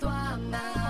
toamna.